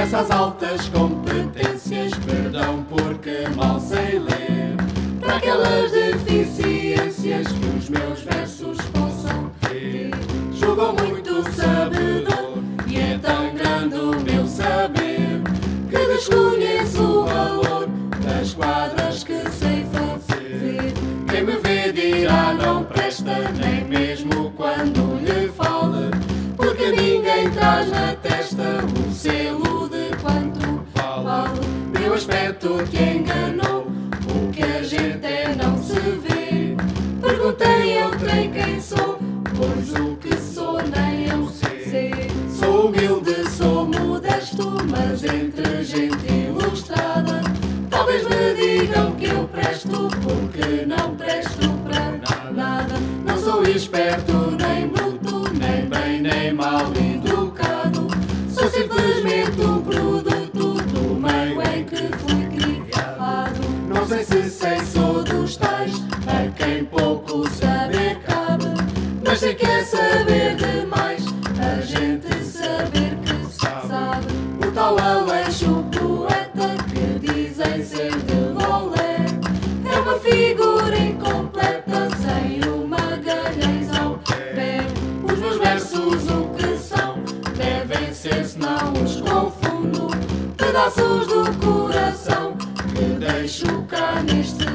Essas altas competências, perdão porque mal sei ler. Para aquelas deficiências que os meus versos possam ter. Julgam muito sabedor e é tão grande o meu saber que desconheço o valor das quadras que sei fazer. Quem me vê dirá não presta, nem mesmo quando lhe fale, porque ninguém traz na testa o selo aspecto te enganou, o que a gente é não se vê. Perguntei eu trem quem sou, pois o que sou nem eu sei. Sou humilde, sou modesto, mas entre gente ilustrada. Talvez me digam que eu presto, porque não presto para nada. Não sou esperto, nem bruto, nem bem, nem mal educado. Sou simplesmente pouco saber cabe. Mas sei que é saber demais, a gente saber que sabe. O tal Aleixo poeta que dizem ser de Lolé é uma figura incompleta sem uma galhães ao pé. Os meus versos o que são devem ser, se não os confundo, pedaços do coração que deixo cá neste